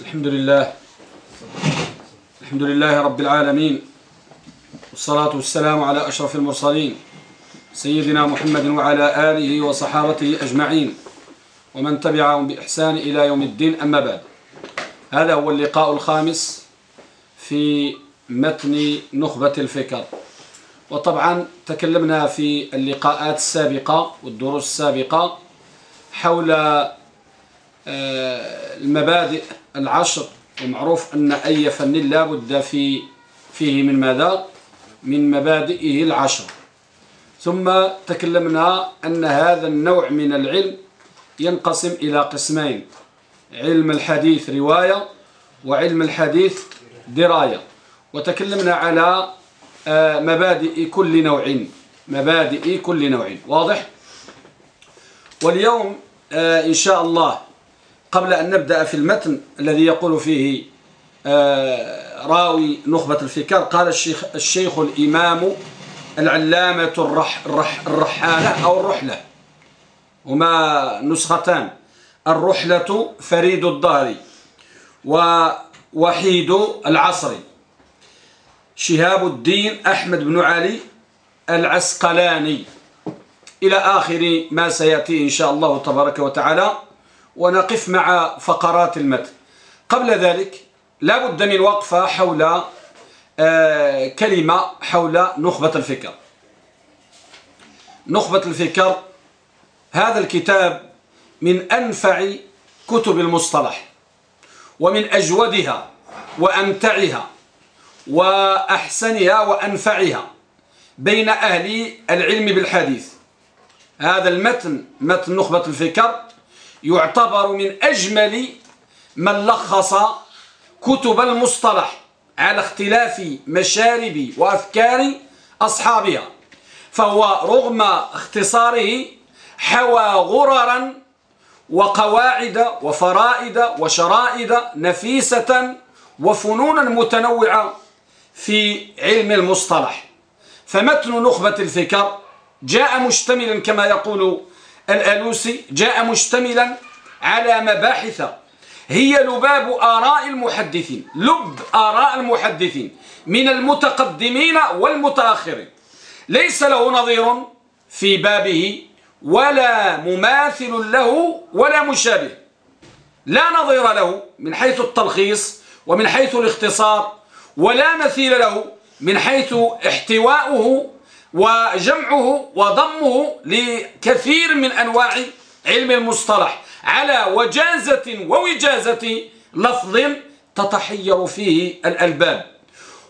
الحمد لله الحمد لله رب العالمين. والصلاة والسلام على أشرف المرسلين. سيدنا محمد وعلى آله وصحابته أجمعين. ومن تبعهم بإحسان إلى يوم الدين أما بعد. هذا هو اللقاء الخامس في متن نخبة الفكر. وطبعا تكلمنا في اللقاءات السابقة والدروس السابقة حول المبادئ العشر ومعروف أن أي فن لا بد في فيه من ماذا؟ من مبادئه العشر. ثم تكلمنا أن هذا النوع من العلم ينقسم إلى قسمين علم الحديث رواية وعلم الحديث دراية. وتكلمنا على مبادئ كل نوع مبادئ كل نوع واضح؟ واليوم إن شاء الله قبل أن نبدأ في المتن الذي يقول فيه راوي نخبة الفكر قال الشيخ, الشيخ الإمام العلامة الرح الرح الرحالة أو الرحلة. هما نسختان. الرحلة فريد الظهر ووحيد العصر. شهاب الدين أحمد بن علي العسقلاني. إلى آخر ما سيأتي إن شاء الله تبارك وتعالى. ونقف مع فقرات المتن. قبل ذلك لا بد من وقفة حول كلمة حول نخبة الفكر. نخبة الفكر هذا الكتاب من أنفع كتب المصطلح ومن أجودها وأمتعها وأحسنها وأنفعها بين أهل العلم بالحديث. هذا المتن متن نخبة الفكر يعتبر من أجمل من لخص كتب المصطلح على اختلاف مشارب وأفكار أصحابها فهو رغم اختصاره حوى غررا وقواعد وفرائد وشرائد نفيسة وفنونا متنوعة في علم المصطلح. فمتن نخبة الفكر جاء مشتملا كما يقول الألوسي جاء مشتملا على مباحث. هي لباب آراء المحدثين لب آراء المحدثين من المتقدمين والمتأخرين. ليس له نظير في بابه ولا مماثل له ولا مشابه. لا نظير له من حيث التلخيص ومن حيث الاختصار ولا مثيل له من حيث احتواؤه وجمعه وضمه لكثير من أنواع علم المصطلح على وجازة ووجازة لفظ تتحير فيه الألباب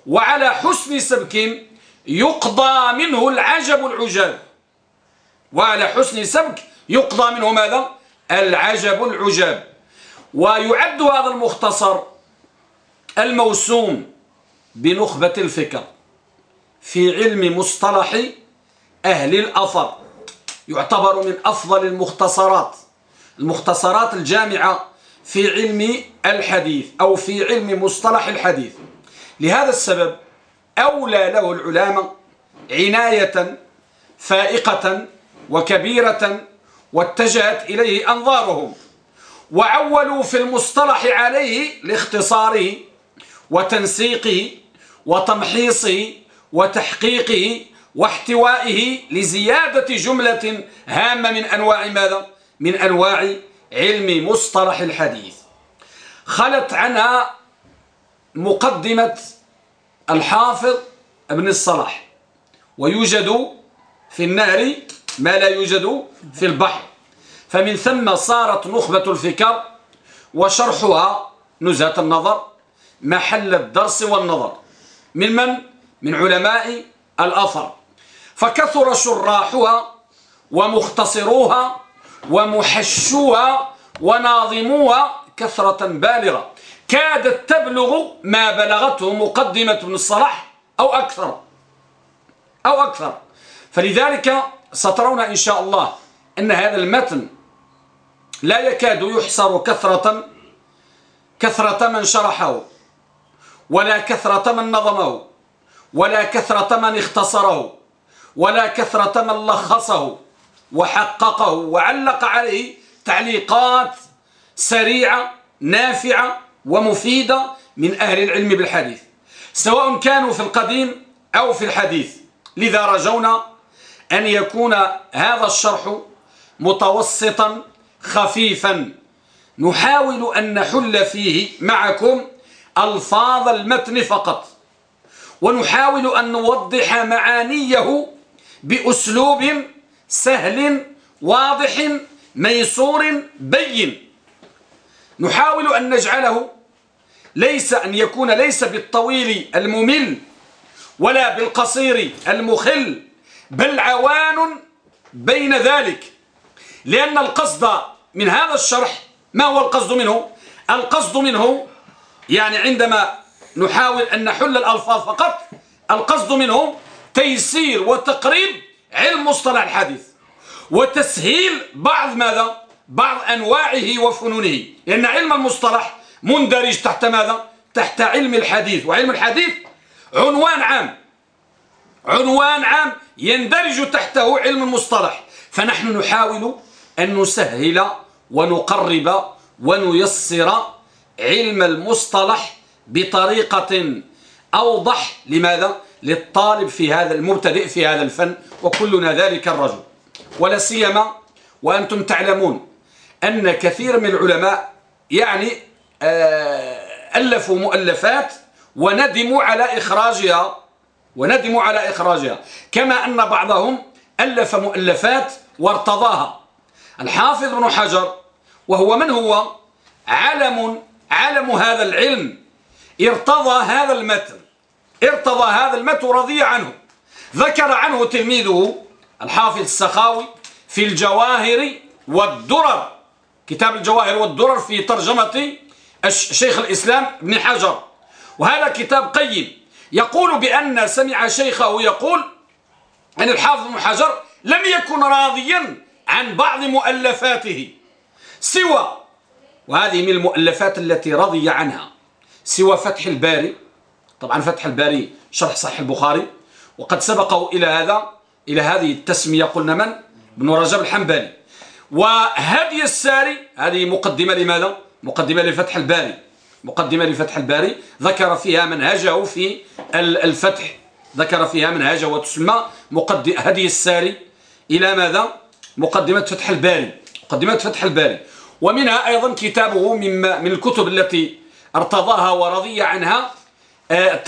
وعلى حسن سبك يقضى منه العجب العجاب. وعلى حسن سبك يقضى منه ماذا؟ العجب العجاب. ويعد هذا المختصر الموسوم بنخبة الفكر. في علم مصطلح أهل الأثر يعتبر من أفضل المختصرات. المختصرات الجامعة في علم الحديث أو في علم مصطلح الحديث. لهذا السبب أولى له العلماء عناية فائقة وكبيرة واتجهت إليه أنظارهم وعولوا في المصطلح عليه لاختصاره وتنسيقه وتمحيصه وتحقيقه واحتوائه لزيادة جملة هامة من أنواع ماذا؟ من أنواع علم مصطلح الحديث خلت عنها مقدمة الحافظ ابن الصلاح ويوجد في النهر ما لا يوجد في البحر فمن ثم صارت نخبة الفكر وشرحها نزهة النظر محل الدرس والنظر من من؟ من علماء الأثر. فكثر شراحها ومختصروها ومحشوها وناظموها كثرة بالغة. كادت تبلغ ما بلغته مقدمة ابن الصلاح أو أكثر. أو أكثر. فلذلك سترون إن شاء الله أن هذا المتن لا يكاد يحصر كثرة كثرة من شرحه ولا كثرة من نظمه. ولا كثرة من اختصره ولا كثرة من لخصه وحققه وعلق عليه تعليقات سريعة نافعة ومفيدة من أهل العلم بالحديث سواء كانوا في القديم أو في الحديث. لذا رجونا أن يكون هذا الشرح متوسطا خفيفا. نحاول أن نحل فيه معكم ألفاظ المتن فقط. ونحاول أن نوضح معانيه بأسلوب سهل واضح ميسور بين. نحاول أن نجعله ليس أن يكون ليس بالطويل الممل ولا بالقصير المخل بل عوان بين ذلك. لأن القصد من هذا الشرح ما هو القصد منه؟ القصد منه يعني عندما نحاول أن نحل الألفاظ فقط. القصد منه تيسير وتقريب علم مصطلح الحديث وتسهيل بعض ماذا؟ بعض أنواعه وفنونه. لأن علم المصطلح مندرج تحت ماذا؟ تحت علم الحديث. وعلم الحديث عنوان عام. عنوان عام يندرج تحته علم المصطلح. فنحن نحاول أن نسهل ونقرب ونيسر علم المصطلح بطريقة أوضح. لماذا؟ للطالب في هذا المبتدئ في هذا الفن وكلنا ذلك الرجل. ولا سيما وأنتم تعلمون أن كثير من العلماء يعني آه، ألفوا مؤلفات وندموا على إخراجها. وندموا على إخراجها. كما أن بعضهم ألف مؤلفات وارتضاها. الحافظ بن حجر وهو من هو؟ علم علم هذا العلم. ارتضى هذا المتن ارتضى هذا المتن رضي عنه. ذكر عنه تلميذه الحافظ السخاوي في الجواهر والدرر كتاب الجواهر والدرر في ترجمة شيخ الإسلام ابن حجر. وهذا كتاب قيم. يقول بأن سمع شيخه يقول أن الحافظ ابن حجر لم يكن راضيا عن بعض مؤلفاته سوى وهذه من المؤلفات التي رضي عنها. سوى فتح الباري. طبعا فتح الباري شرح صحيح البخاري. وقد سبقه إلى هذا إلى هذه التسمية قلنا من؟ ابن رجب الحنبلي. وهدي الساري هذه مقدمة لماذا؟ مقدمة لفتح الباري. مقدمة لفتح الباري. ذكر فيها منهجه في الفتح. ذكر فيها منهجه وتسمى هدي الساري. إلى ماذا؟ مقدمة فتح الباري. مقدمة فتح الباري. ومنها أيضا كتابه من, من الكتب التي ارتضاها ورضي عنها آه،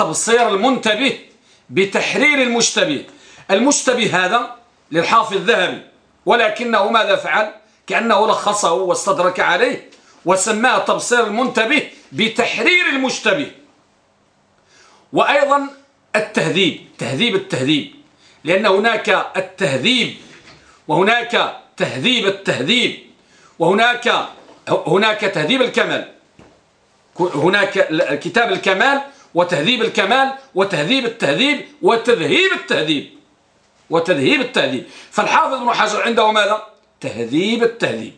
المنتبه بتحرير المشتبه المشتبه هذا للحافظ الذهبي ولكنه ماذا فعل؟ كأنه لخصه واستدرك عليه وسماه تبصير المنتبه بتحرير المشتبه وأيضا التهذيب تهذيب التهذيب لأن هناك التهذيب وهناك تهذيب التهذيب وهناك هناك تهذيب الكمال. هناك كتاب الكمال وتهذيب الكمال وتهذيب التهذيب وتذهيب التهذيب وتذهيب التهذيب. فالحافظ ابن حجر عنده ماذا؟ تهذيب التهذيب.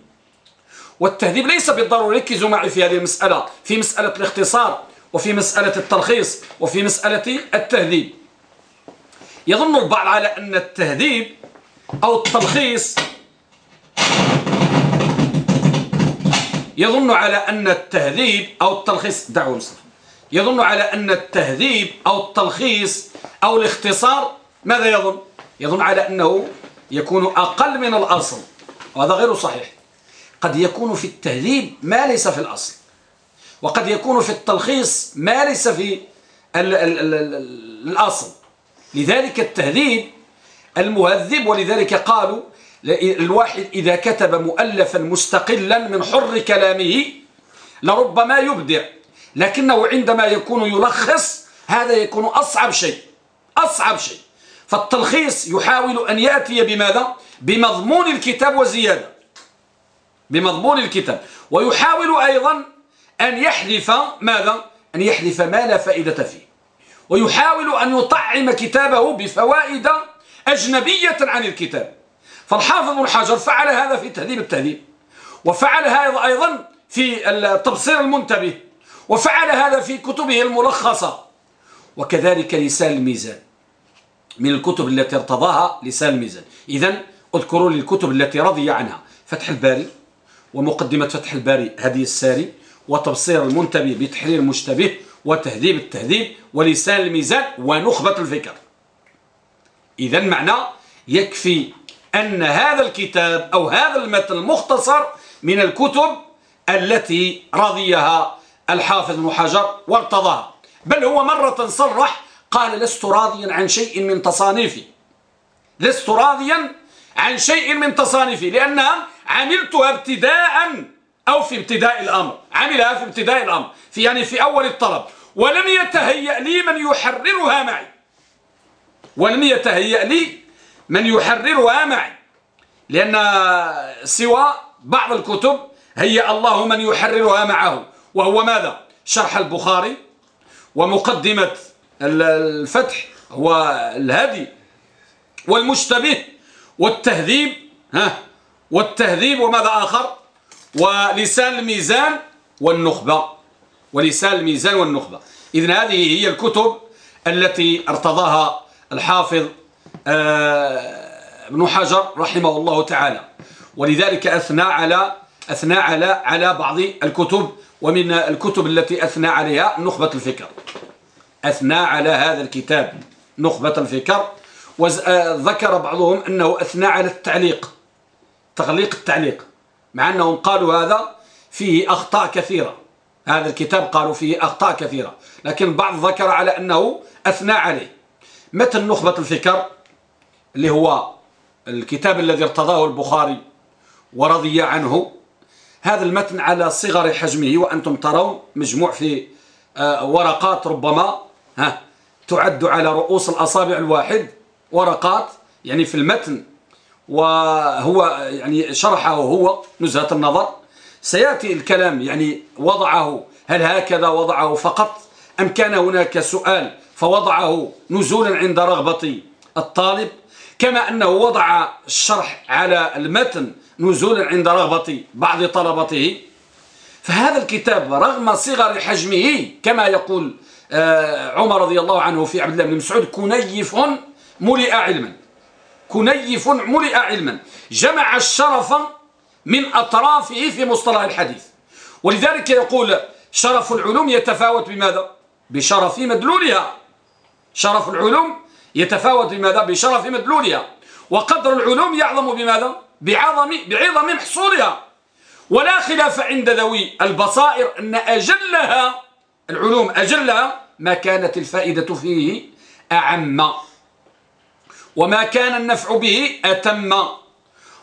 والتهذيب ليس بالضرورة ركزوا معي في هذه المسألة في مسألة الاختصار وفي مسألة التلخيص وفي مسألة التهذيب. يظن البعض على أن التهذيب أو التلخيص يظن على أن التهذيب أو التلخيص دعوا مصر يظن على أن التهذيب أو التلخيص أو الاختصار ماذا يظن؟ يظن على أنه يكون أقل من الأصل وهذا غير صحيح. قد يكون في التهذيب ما ليس في الأصل وقد يكون في التلخيص ما ليس في ال ال ال ال الأصل. لذلك التهذيب المهذب ولذلك قالوا الواحد إذا كتب مؤلفا مستقلا من حر كلامه لربما يبدع لكنه عندما يكون يلخص هذا يكون أصعب شيء أصعب شيء فالتلخيص يحاول أن يأتي بماذا؟ بمضمون الكتاب وزيادة بمضمون الكتاب ويحاول أيضا أن يحذف ماذا؟ أن يحذف ما لا فائدة فيه ويحاول أن يطعم كتابه بفوائد أجنبية عن الكتاب فالحافظ بن حجر فعل هذا في تهذيب التهذيب وفعل هذا أيضا في التبصير المنتبه وفعل هذا في كتبه الملخصة وكذلك لسان الميزان من الكتب التي ارتضاها لسان الميزان. إذا اذكروا لي الكتب التي رضي عنها فتح الباري ومقدمة فتح الباري هدي الساري وتبصير المنتبه بتحرير المشتبه وتهذيب التهذيب ولسان الميزان ونخبة الفكر. إذا معنى يكفي أن هذا الكتاب أو هذا المتن المختصر من الكتب التي رضيها الحافظ بن حجر وارتضاها. بل هو مرة صرح قال لست راضيا عن شيء من تصانيفي. لست راضيا عن شيء من تصانيفي لأنها عملتها ابتداء أو في ابتداء الأمر. عملها في ابتداء الأمر في يعني في أول الطلب. ولم يتهيأ لي من يحررها معي. ولم يتهيأ لي من يحررها معي لأن سوى بعض الكتب هيأ الله من يحررها معه وهو ماذا؟ شرح البخاري ومقدمة الفتح والهدي والمشتبه والتهذيب ها والتهذيب وماذا آخر؟ ولسان الميزان والنخبة ولسان الميزان والنخبة. إذن هذه هي الكتب التي ارتضاها الحافظ ابن حجر رحمه الله تعالى. ولذلك أثنى على أثنى على على بعض الكتب ومن الكتب التي أثنى عليها نخبة الفكر. أثنى على هذا الكتاب نخبة الفكر. وذكر بعضهم أنه أثنى على التعليق تغليق التعليق مع أنهم قالوا هذا فيه أخطاء كثيرة. هذا الكتاب قالوا فيه أخطاء كثيرة لكن بعض ذكر على أنه أثنى عليه. متن نخبة الفكر؟ اللي هو الكتاب الذي ارتضاه البخاري ورضي عنه هذا المتن على صغر حجمه وأنتم ترون مجموع في آه، ورقات ربما ها تعد على رؤوس الأصابع الواحد ورقات يعني في المتن وهو يعني شرحه هو نزهة النظر. سيأتي الكلام يعني وضعه هل هكذا وضعه فقط أم كان هناك سؤال فوضعه نزولا عند رغبة الطالب؟ كما أنه وضع الشرح على المتن نزولا عند رغبة بعض طلبته. فهذا الكتاب رغم صغر حجمه كما يقول آه، عمر رضي الله عنه في عبد الله بن مسعود كنيف ملئ علما. كنيف ملئ علما. جمع الشرف من أطرافه في مصطلح الحديث. ولذلك يقول شرف العلوم يتفاوت بماذا؟ بشرف مدلولها. شرف العلوم يتفاوت بماذا؟ بشرف مدلولها. وقدر العلوم يعظم بماذا؟ بعظم, بعظم محصولها ولا خلاف عند ذوي البصائر أن أجلها العلوم أجلها ما كانت الفائدة فيه أعم. وما كان النفع به أتم.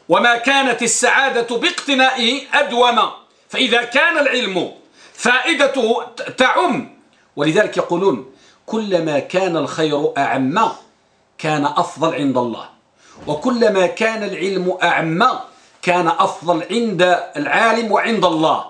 وما كانت السعادة باقتنائه أدوم. فإذا كان العلم فائدته تعم. ولذلك يقولون كلما كان الخير أعم كان أفضل عند الله. وكلما كان العلم أعم كان أفضل عند العالم وعند الله.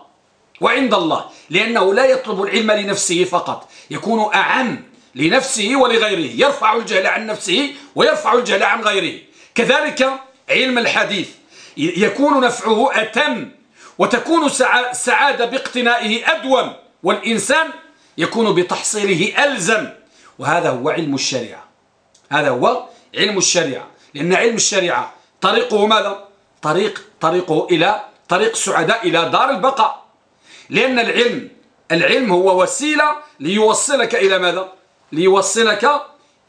وعند الله. لأنه لا يطلب العلم لنفسه فقط. يكون أعم لنفسه ولغيره. يرفع الجهل عن نفسه ويرفع الجهل عن غيره. كذلك علم الحديث. يكون نفعه أتم وتكون السعادة باقتنائه أدوم. والإنسان يكون بتحصيله ألزم. وهذا هو علم الشريعة. هذا هو علم الشريعة. لأن علم الشريعة طريقه ماذا؟ طريق طريقه إلى طريق السعداء إلى دار البقاء. لأن العلم العلم هو وسيلة ليوصلك إلى ماذا؟ ليوصلك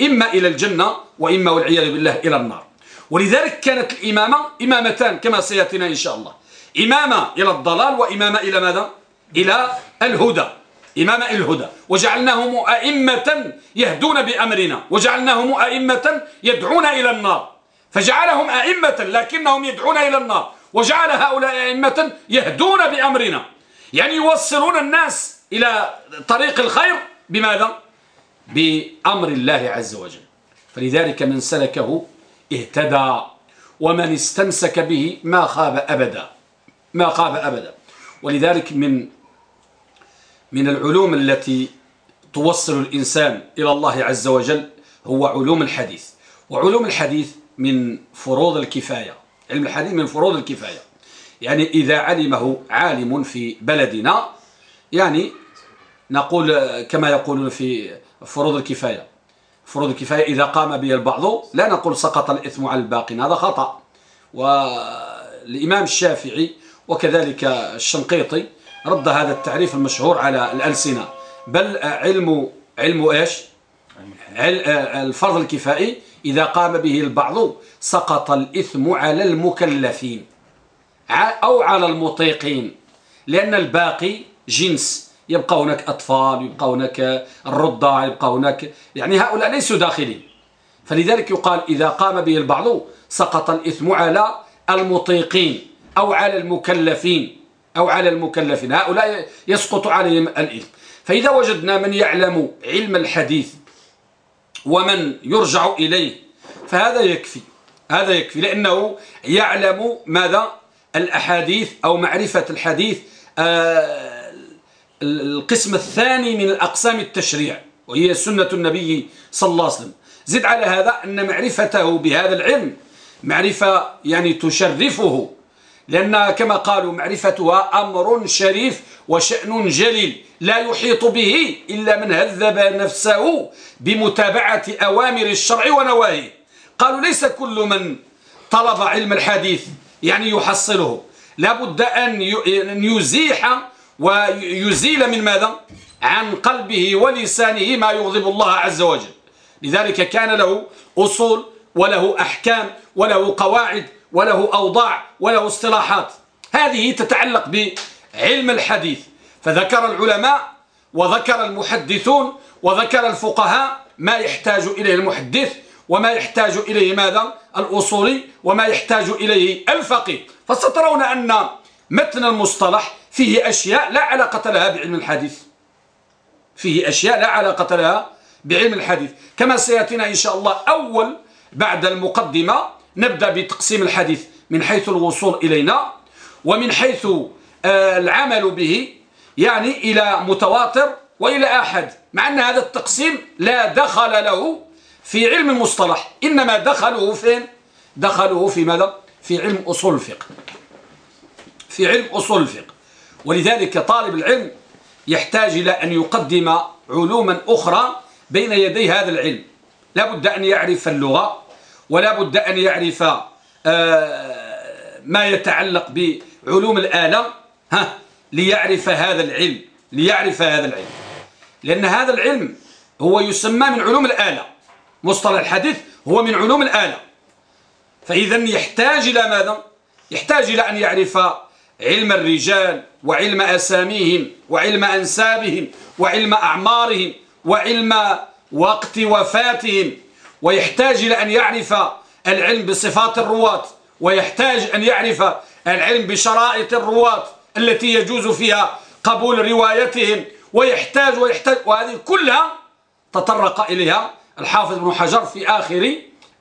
إما إلى الجنة وإما والعياذ بالله إلى النار. ولذلك كانت الإمامة إمامتان كما سيأتينا إن شاء الله. إمامة إلى الضلال وإمامة إلى ماذا؟ إلى الهدى. إمامة إلى الهدى. وجعلناهم أئمة يهدون بأمرنا. وجعلناهم أئمة يدعون إلى النار. فجعلهم أئمة لكنهم يدعون إلى النار. وجعل هؤلاء أئمة يهدون بأمرنا. يعني يوصلون الناس إلى طريق الخير بماذا؟ بأمر الله عز وجل. فلذلك من سلكه اهتدى. ومن استمسك به ما خاب أبدا. ما خاب أبدا. ولذلك من من العلوم التي توصل الإنسان إلى الله عز وجل هو علوم الحديث. وعلوم الحديث من فروض الكفاية. علم الحديث من فروض الكفاية. يعني إذا علمه عالم في بلدنا يعني نقول كما يقولون في فروض الكفاية. فروض الكفاية إذا قام به البعض لا نقول سقط الإثم على الباقين هذا خطأ. والإمام الشافعي وكذلك الشنقيطي رد هذا التعريف المشهور على الألسنة. بل علم علم إيش؟ الفرض الكفائي. إذا قام به البعض سقط الإثم على المكلفين أو على المطيقين. لأن الباقي جنس. يبقى هناك أطفال يبقى هناك الرضع يبقى هناك يعني هؤلاء ليسوا داخلين. فلذلك يقال إذا قام به البعض سقط الإثم على المطيقين أو على المكلفين. أو على المكلفين. هؤلاء يسقط عليهم الإثم فإذا وجدنا من يعلم علم الحديث ومن يرجع إليه فهذا يكفي. هذا يكفي لأنه يعلم ماذا؟ الأحاديث أو معرفة الحديث آه، القسم الثاني من الأقسام التشريع وهي سنة النبي صلى الله عليه وسلم. زد على هذا أن معرفته بهذا العلم معرفة يعني تشرفه لأن كما قالوا معرفتها أمر شريف وشأن جليل لا يحيط به إلا من هذب نفسه بمتابعة أوامر الشرع ونواهيه. قالوا ليس كل من طلب علم الحديث يعني يحصله. لابد أن يزيح ويزيل من ماذا؟ عن قلبه ولسانه ما يغضب الله عز وجل. لذلك كان له أصول وله أحكام وله قواعد وله أوضاع وله اصطلاحات. هذه تتعلق بعلم الحديث. فذكر العلماء وذكر المحدثون وذكر الفقهاء ما يحتاج إليه المحدث وما يحتاج إليه ماذا؟ الأصولي وما يحتاج إليه الفقيه. فسترون أن متن المصطلح فيه أشياء لا علاقة لها بعلم الحديث. فيه أشياء لا علاقة لها بعلم الحديث. كما سيأتينا إن شاء الله أول بعد المقدمة نبدأ بتقسيم الحديث. من حيث الوصول إلينا ومن حيث آه، العمل به يعني إلى متواتر وإلى أحد. مع أن هذا التقسيم لا دخل له في علم المصطلح. إنما دخله فين؟ دخله في ماذا؟ في علم أصول الفقه. في علم أصول الفقه. ولذلك طالب العلم يحتاج إلى أن يقدم علوما أخرى بين يدي هذا العلم. لا بد أن يعرف اللغة. ولا بد أن يعرف آه، ما يتعلق بعلوم الآلة ها ليعرف هذا العلم ليعرف هذا العلم. لأن هذا العلم هو يسمى من علوم الآلة مصطلح الحديث هو من علوم الآلة فإذا يحتاج إلى ماذا؟ يحتاج إلى أن يعرف علم الرجال وعلم أساميهم وعلم أنسابهم وعلم أعمارهم وعلم وقت وفاتهم ويحتاج إلى أن يعرف العلم بصفات الرواة ويحتاج أن يعرف العلم بشرائط الرواة التي يجوز فيها قبول روايتهم ويحتاج ويحتاج وهذه كلها تطرق إليها الحافظ ابن حجر في آخر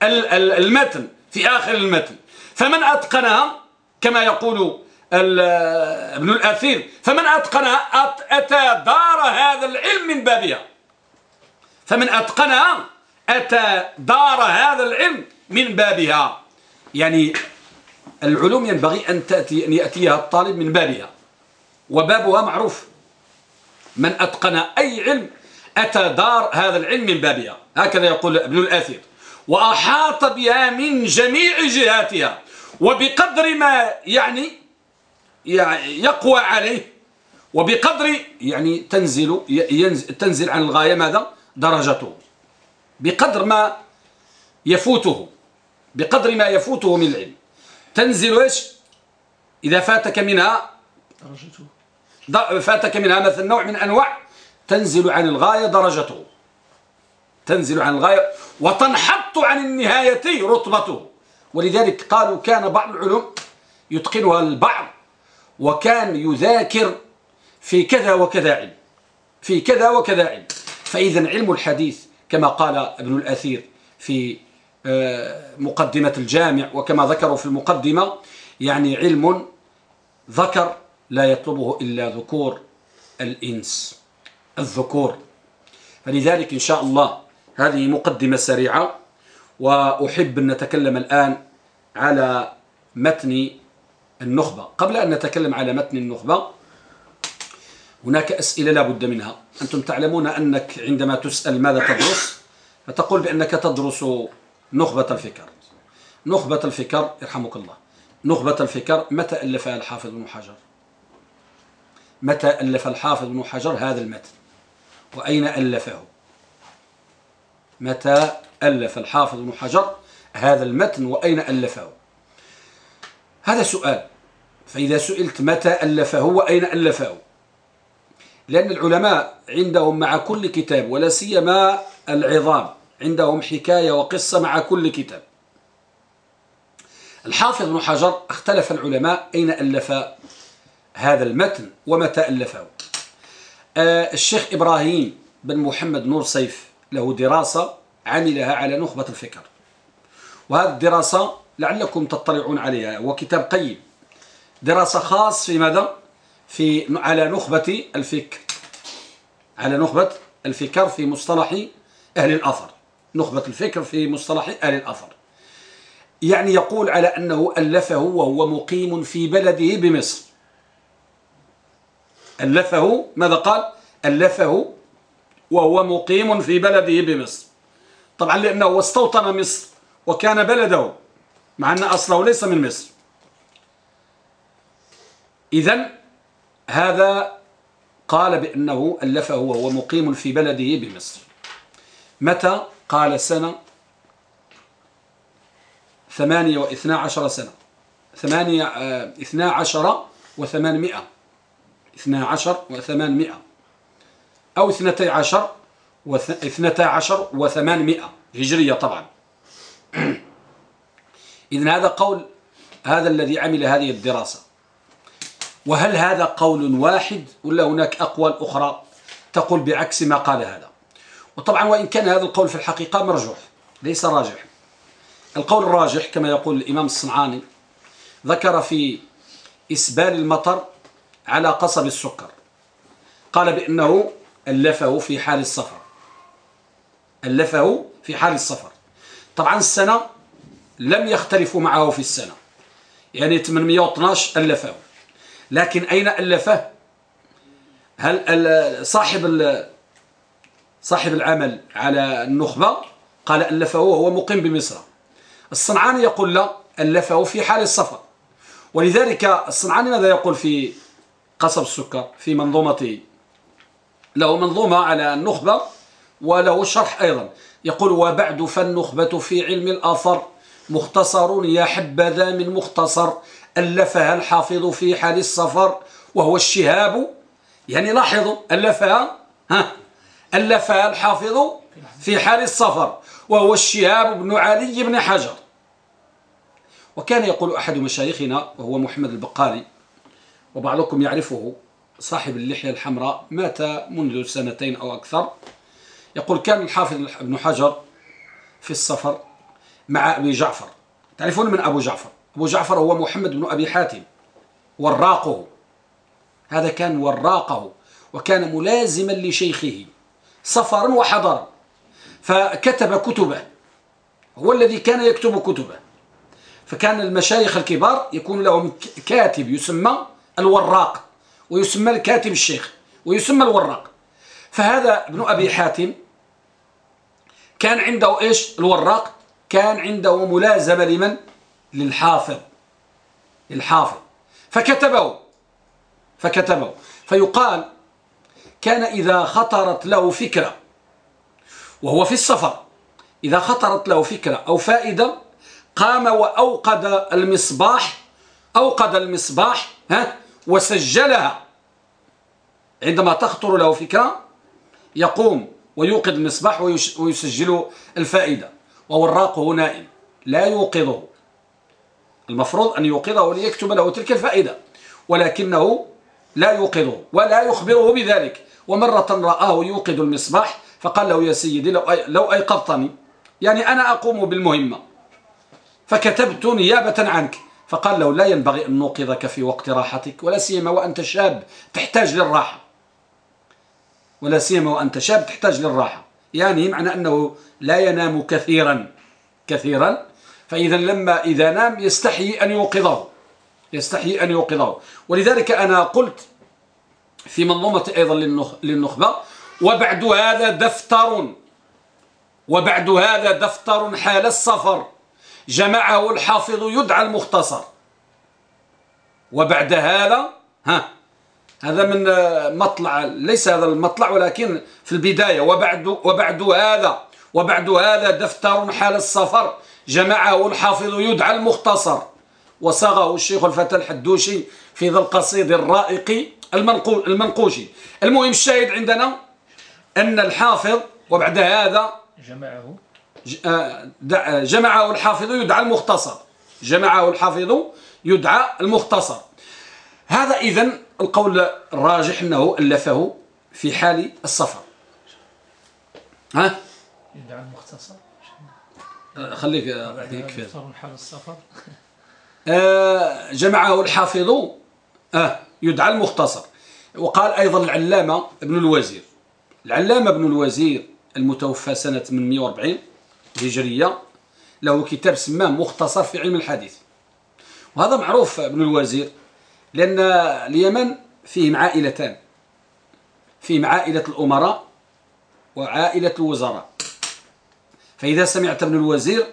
المتن في آخر المتن. فمن أتقنها كما يقول ابن الأثير فمن أتقنها أتى دار هذا العلم من بابها. فمن أتقنها أتى دار هذا العلم من بابها. يعني العلوم ينبغي أن, تأتي أن يأتيها الطالب من بابها. وبابها معروف. من أتقن أي علم أتى دار هذا العلم من بابها. هكذا يقول ابن الأثير. وأحاط بها من جميع جهاتها. وبقدر ما يعني يقوى عليه. وبقدر يعني تنزل تنزل عن الغاية ماذا؟ درجته. بقدر ما يفوته بقدر ما يفوته من العلم. تنزل إيش؟ إذا فاتك منها درجته. فاتك منها مثل نوع من أنواع تنزل عن الغاية درجته. تنزل عن الغاية وتنحط عن النهاية رتبته. ولذلك قالوا كان بعض العلوم يتقنها البعض وكان يذاكر في كذا وكذا علم. في كذا وكذا علم. فإذا علم الحديث كما قال ابن الأثير في آه، مقدمة الجامع وكما ذكروا في المقدمة يعني علم ذكر لا يطلبه إلا ذكور الإنس الذكور. فلذلك إن شاء الله هذه مقدمة سريعة وأحب أن نتكلم الآن على متن النخبة. قبل أن نتكلم على متن النخبة هناك أسئلة لا بد منها. أنتم تعلمون أنك عندما تسأل ماذا تدرس فتقول بأنك تدرس نخبة الفكر. نخبة الفكر يرحمك الله نخبة الفكر متى ألفها الحافظ بن حجر؟ متى ألف الحافظ بن حجر هذا المتن؟ وأين ألفه؟ متى ألف الحافظ بن حجر هذا المتن؟ وأين ألفه؟ هذا سؤال. فإذا سئلت متى ألفه وأين ألفه؟ لأن العلماء عندهم مع كل كتاب ولا سيما العظام عندهم حكاية وقصة مع كل كتاب. الحافظ بن حجر اختلف العلماء أين ألف هذا المتن ومتى ألفه. آه الشيخ إبراهيم بن محمد نور سيف له دراسة عملها على نخبة الفكر. وهذه الدراسة لعلكم تطلعون عليها هو كتاب قيم. دراسة خاص في ماذا؟ في على نخبة الفكر على نخبة الفكر في مصطلح أهل الأثر. نخبة الفكر في مصطلح أهل الأثر. يعني يقول على أنه ألفه وهو مقيم في بلده بمصر. ألفه ماذا قال؟ ألفه وهو مقيم في بلده بمصر. طبعا لأنه استوطن مصر وكان بلده مع أن أصله ليس من مصر. إذا هذا قال بأنه ألفه وهو مقيم في بلده بمصر. متى؟ قال سنة ثمانية واثنى عشر سنة. ثمانية آه، اثنى عشر وثمانمائة. اثنى عشر وثمانمائة. أو اثنتي عشر واثنتا عشر وثمانمائة. هجرية طبعا. إذن هذا قول هذا الذي عمل هذه الدراسة. وهل هذا قول واحد ولا هناك أقوال أخرى تقول بعكس ما قال هذا؟ وطبعا وإن كان هذا القول في الحقيقة مرجوح ليس راجح. القول الراجح كما يقول الإمام الصنعاني ذكر في إسبال المطر على قصب السكر. قال بأنه ألفه في حال السفر. ألفه في حال السفر. طبعا السنة لم يختلفوا معه في السنة. يعني 812 ألفه. لكن أين ألفه؟ هل صاحب صاحب العمل على النخبة؟ قال ألفه وهو مقيم بمصر. الصنعاني يقول لا ألفه في حال السفر. ولذلك الصنعاني ماذا يقول في قصب السكر؟ في منظومته له منظومة على النخبة وله شرح أيضا. يقول وبعد فالنخبة في علم الآثر مختصر يا حبذا من مختصر. ألفها الحافظ في حال السفر وهو الشهاب. يعني لاحظوا ألفها ها ألفها الحافظ في حال السفر وهو الشهاب بن علي بن حجر. وكان يقول أحد مشايخنا وهو محمد البقالي وبعضكم يعرفه صاحب اللحية الحمراء مات منذ سنتين أو أكثر. يقول كان الحافظ ابن حجر في السفر مع أبي جعفر. تعرفون من أبو جعفر؟ أبو جعفر هو محمد بن أبي حاتم وراقه. هذا كان وراقه وكان ملازما لشيخه سفرا وحضرا. فكتب كتبه هو الذي كان يكتب كتبه. فكان المشايخ الكبار يكون لهم كاتب يسمى الوراق ويسمى الكاتب الشيخ ويسمى الوراق. فهذا ابن أبي حاتم كان عنده إيش؟ الوراق. كان عنده ملازمة لمن؟ للحافظ للحافظ. فكتبه فكتبه. فيقال كان إذا خطرت له فكرة وهو في السفر إذا خطرت له فكرة أو فائدة قام وأوقد المصباح أوقد المصباح ها وسجلها. عندما تخطر له فكرة يقوم ويوقد المصباح ويسجل الفائدة ووراقه نائم لا يوقظه. المفروض أن يوقظه ليكتب له تلك الفائدة ولكنه لا يوقظه ولا يخبره بذلك. ومرة رآه يوقظ المصباح فقال له يا سيدي لو أيقظتني يعني أنا أقوم بالمهمة فكتبت نيابة عنك. فقال له لا ينبغي أن نوقظك في وقت راحتك ولا سيما وأنت شاب تحتاج للراحة. ولا سيما وأنت شاب تحتاج للراحة يعني معنى أنه لا ينام كثيرا كثيرا فإذا لما إذا نام يستحي أن يوقظه. يستحي أن يوقظه. ولذلك أنا قلت في منظومة أيضا للنخبة وبعد هذا دفتر وبعد هذا دفتر حال السفر جمعه الحافظ يدعى المختصر. وبعد هذا ها هذا من مطلع ليس هذا المطلع ولكن في البداية وبعد, وبعد هذا وبعد هذا دفتر حال السفر جمعه الحافظ يدعى المختصر. وصاغه الشيخ الفتى الحدوشي في ذا القصيد الرائق المنقوشي. المهم الشاهد عندنا أن الحافظ وبعد هذا جمعه. آه، جمعه الحافظ يدعى المختصر. جمعه الحافظ يدعى المختصر. هذا إذن القول الراجح أنه ألفه في حال السفر ها؟ يدعى المختصر. خليك يكفي حال السفر. آه، جمعه الحافظ آه يدعى المختصر. وقال أيضا العلامة ابن الوزير. العلامة ابن الوزير المتوفى سنة 840 هجرية له كتاب سماه مختصر في علم الحديث. وهذا معروف ابن الوزير لأن اليمن فيهم عائلتان. فيهم عائلة الأمراء وعائلة الوزراء. فإذا سمعت ابن الوزير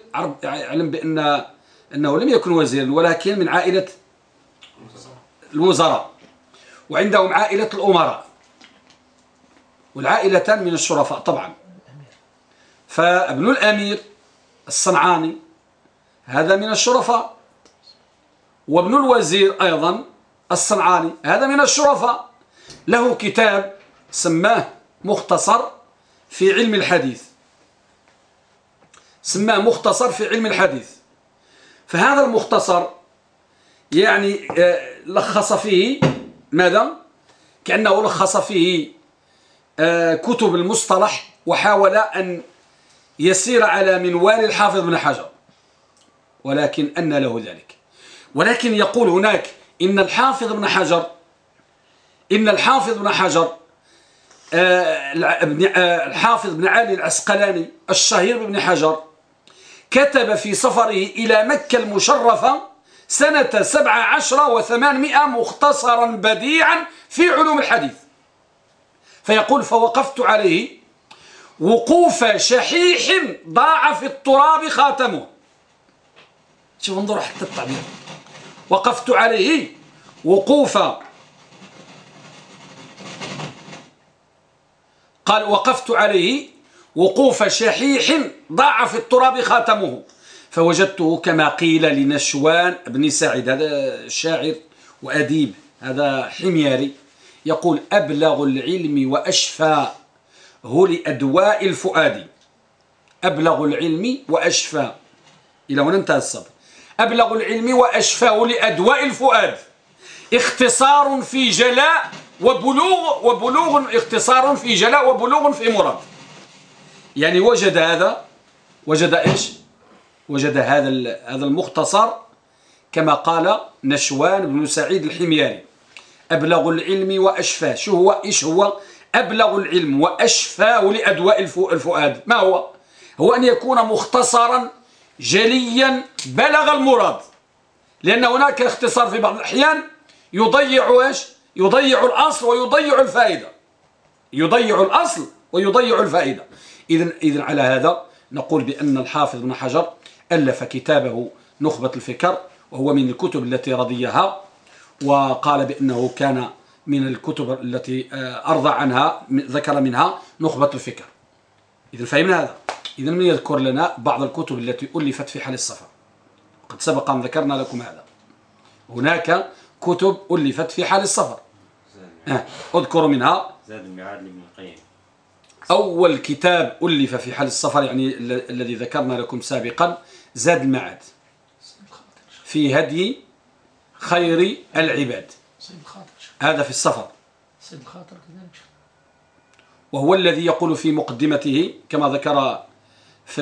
أعلم بأن أنه لم يكن وزيرا ولكن من عائلة الوزراء. وعندهم عائلة الأمراء. والعائلتان من الشرفاء طبعا. فابن الأمير الصنعاني هذا من الشرفاء. وابن الوزير أيضا الصنعاني هذا من الشرفاء. له كتاب سماه مختصر في علم الحديث. سماه مختصر في علم الحديث. فهذا المختصر يعني آه، لخص فيه ماذا؟ كأنه لخص فيه آه، كتب المصطلح وحاول أن يسير على منوال الحافظ بن حجر. ولكن أن له ذلك. ولكن يقول هناك إن الحافظ بن حجر إن الحافظ بن حجر آه، الحافظ بن علي العسقلاني الشهير بن حجر كتب في سفره إلى مكة المشرفة سنة سبع عشر وثمانمائة مختصرا بديعا في علوم الحديث. فيقول فوقفت عليه وقوف شحيح ضاع في التراب خاتمه. شوف انظروا حتى التعبير. وقفت عليه وقوف قال وقفت عليه وقوف شحيح ضاع في التراب خاتمه. فوجدته كما قيل لنشوان بن سعيد هذا شاعر وأديب هذا حمياري يقول أبلغ العلم وأشفى هو لأدواء الفؤاد. أبلغ العلم وأشفى. إلى هنا انتهى الصبر. أبلغ العلم وأشفاه لأدواء الفؤاد. اختصار في جلاء وبلوغ وبلوغ اختصار في جلاء وبلوغ في مراد. يعني وجد هذا وجد إيش؟ وجد هذا هذا المختصر كما قال نشوان بن سعيد الحمياري أبلغ العلم وأشفاه شو هو؟ إيش هو؟ أبلغ العلم وأشفاه لأدواء الفؤاد. ما هو؟ هو أن يكون مختصرا جليا بلغ المراد. لأن هناك اختصار في بعض الأحيان يضيع إيش؟ يضيع الأصل ويضيع الفائدة. يضيع الأصل ويضيع الفائدة. إذن, إذن على هذا نقول بأن الحافظ بن حجر ألف كتابه نخبة الفكر وهو من الكتب التي رضيها وقال بأنه كان من الكتب التي آه، أرضى عنها ذكر منها نخبة الفكر. إذا فهمنا هذا؟ إذا من يذكر لنا بعض الكتب التي ألفت في حال السفر. قد سبق أن ذكرنا لكم هذا. هناك كتب ألفت في حال السفر. أه. أذكر منها. زاد المعاد لابن أول كتاب ألف في حال السفر يعني الذي ذكرنا لكم سابقا زاد المعاد في هدي خير العباد. هذا في السفر. وهو الذي يقول في مقدمته كما ذكر في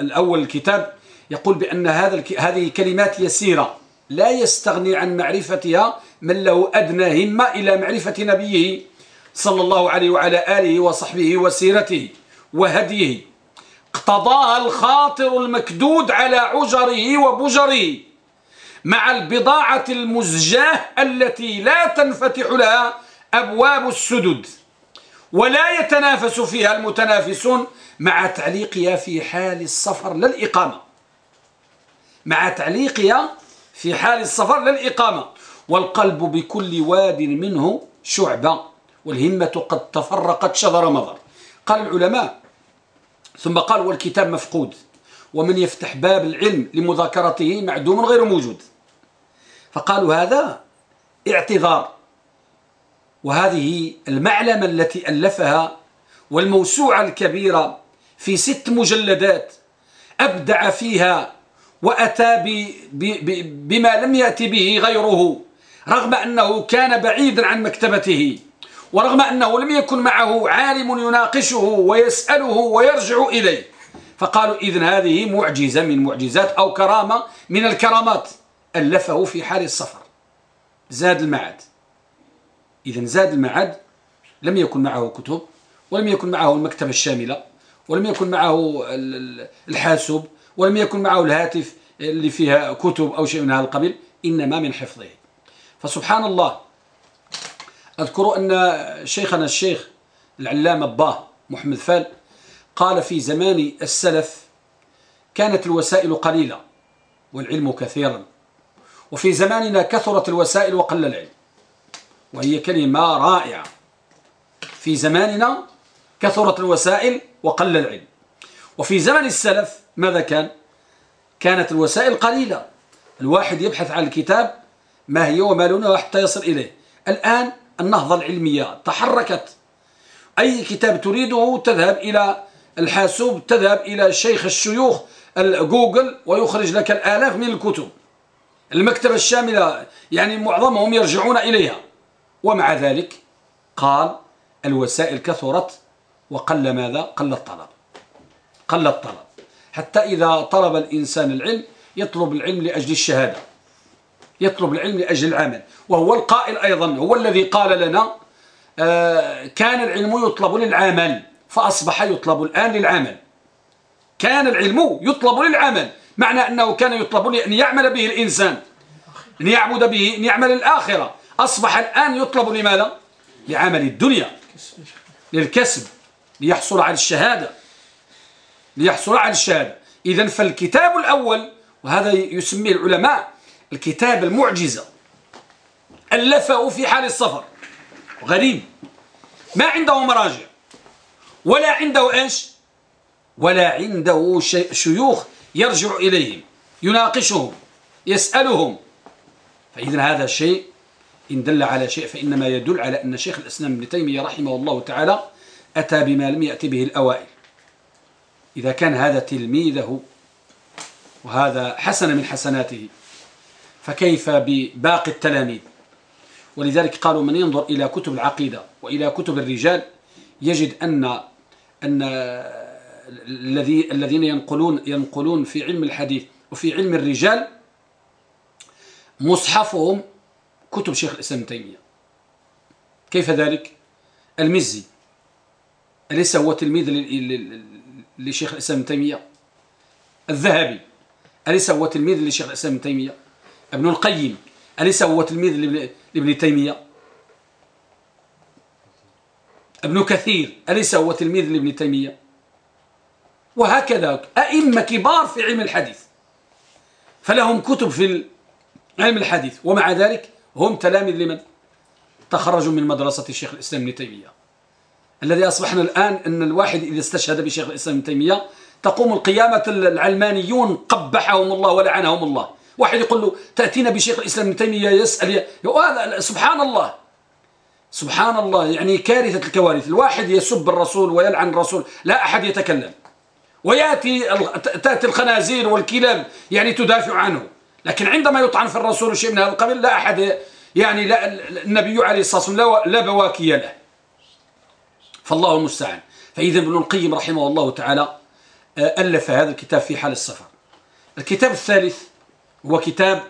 الأول الكتاب يقول بأن هذا هذه كلمات يسيرة. لا يستغني عن معرفتها من له أدنى همة إلى معرفة نبيه. صلى الله عليه وعلى آله وصحبه وسيرته وهديه. اقتضاها الخاطر المكدود على عجره وبجره مع البضاعة المزجاة التي لا تنفتح لها أبواب السدد ولا يتنافس فيها المتنافسون مع تعليقها في حال السفر للإقامة. مع تعليقها في حال السفر للإقامة. والقلب بكل واد منه شعبة. والهمة قد تفرقت شذر مضر. قال العلماء ثم قال والكتاب مفقود ومن يفتح باب العلم لمذاكرته معدوم غير موجود. فقالوا هذا اعتذار. وهذه المعلمة التي ألفها والموسوعة الكبيرة في ست مجلدات أبدع فيها وأتى بما لم يأتي به غيره رغم أنه كان بعيدا عن مكتبته. ورغم أنه لم يكن معه عالم يناقشه ويسأله ويرجع إليه. فقالوا إذن هذه معجزة من معجزات أو كرامة من الكرامات. ألفه في حال السفر. زاد المعد إذن زاد المعد لم يكن معه كتب ولم يكن معه المكتبة الشاملة ولم يكن معه الحاسوب ولم يكن معه الهاتف اللي فيها كتب أو شيء من هذا القبيل إنما من حفظه. فسبحان الله أذكر أن شيخنا الشيخ العلامة باه محمد فال قال في زمان السلف كانت الوسائل قليلة والعلم كثيرا وفي زماننا كثرت الوسائل وقل العلم وهي كلمة رائعة. في زماننا كثرت الوسائل وقل العلم وفي زمن السلف ماذا كان؟ كانت الوسائل قليلة. الواحد يبحث عن الكتاب ما هي وما لونه حتى يصل إليه. الآن النهضة العلمية تحركت. أي كتاب تريده تذهب إلى الحاسوب تذهب إلى شيخ الشيوخ جوجل ويخرج لك الآلاف من الكتب. المكتبة الشاملة يعني معظمهم يرجعون إليها. ومع ذلك قال الوسائل كثرت وقل ماذا؟ قل الطلب. قل الطلب. حتى إذا طلب الإنسان العلم يطلب العلم لأجل الشهادة. يطلب العلم لأجل العمل. وهو القائل أيضا هو الذي قال لنا آه، كان العلم يطلب للعمل فأصبح يطلب الآن للعمل. كان العلم يطلب للعمل معنى أنه كان يطلب لأن يعمل به الإنسان أن يعبد به أن يعمل الآخرة. أصبح الآن يطلب لماذا؟ لعمل الدنيا للكسب ليحصل على الشهادة ليحصل على الشهادة. إذا فالكتاب الأول وهذا يسميه العلماء الكتاب المعجزة. ألفه في حال السفر. غريب. ما عنده مراجع. ولا عنده إيش؟ ولا عنده شيوخ يرجع إليهم يناقشهم يسألهم. فإذا هذا شيء إن دل على شيء فإنما يدل على أن شيخ الإسلام ابن تيمية رحمه الله تعالى أتى بما لم يأتي به الأوائل. إذا كان هذا تلميذه وهذا حسن من حسناته فكيف بباقي التلاميذ؟ ولذلك قالوا من ينظر إلى كتب العقيدة وإلى كتب الرجال يجد أن أن الذي الذين ينقلون ينقلون في علم الحديث وفي علم الرجال مصحفهم كتب شيخ الإسلام تيمية. كيف ذلك؟ المزي. أليس هو تلميذ لشيخ الإسلام تيمية؟ الذهبي. أليس هو تلميذ لشيخ الإسلام تيمية؟ ابن القيم. أليس هو تلميذ لابن تيمية؟ ابن كثير أليس هو تلميذ لابن تيمية؟ وهكذا أئمة كبار في علم الحديث فلهم كتب في علم الحديث ومع ذلك هم تلاميذ لمن؟ تخرجوا من مدرسة الشيخ الإسلام ابن تيمية. الذي أصبحنا الآن أن الواحد إذا استشهد بشيخ الإسلام ابن تيمية تقوم القيامة العلمانيون قبحهم الله ولعنهم الله. واحد يقول له تأتينا بشيخ الإسلام ابن تيمية يسأل هذا سبحان الله سبحان الله يعني كارثة الكوارث. الواحد يسب الرسول ويلعن الرسول لا أحد يتكلم. ويأتي تأتي الخنازير والكلاب يعني تدافع عنه. لكن عندما يطعن في الرسول شيء من هذا القبيل لا أحد يعني لا النبي عليه الصلاة والسلام لا بواكي له. فالله المستعان. فإذا ابن القيم رحمه الله تعالى آه، ألف هذا الكتاب في حال السفر. الكتاب الثالث هو كتاب